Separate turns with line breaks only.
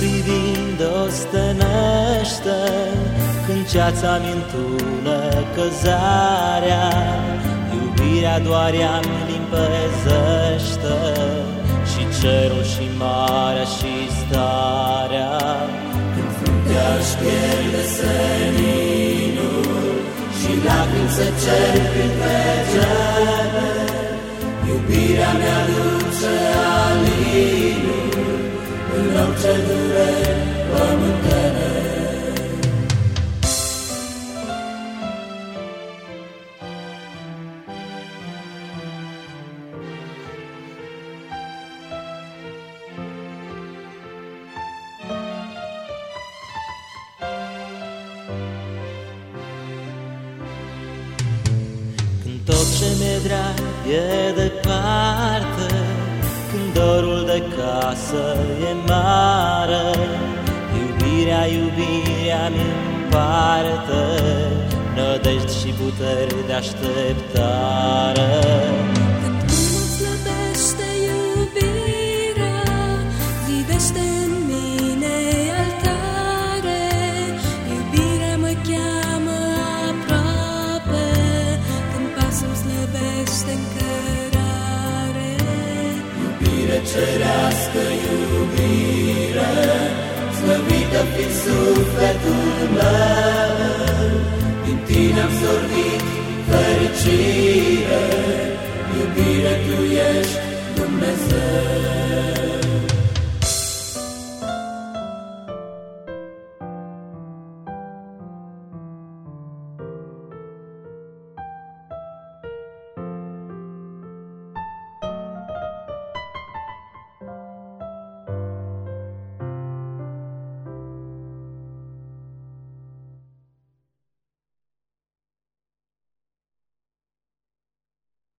privind o stănește Când ceața mi-ntună căzarea Iubirea doar ea-mi limpezește Și cerul și marea și starea.
Când fruntea își pierde seninul Și lacrimi se cer prin regele Iubirea mea duce alinul În orice dureri pământene
Când tot ce mi-e drag e departe Când dorul de casă e mare Iubirea, iubirea mi împarte Nădejde și puteri de așteptare
cerească, iubire Slăvită fiind sufletul meu. Din tine am sorbit fericire Iubire, Tu ești Dumnezeu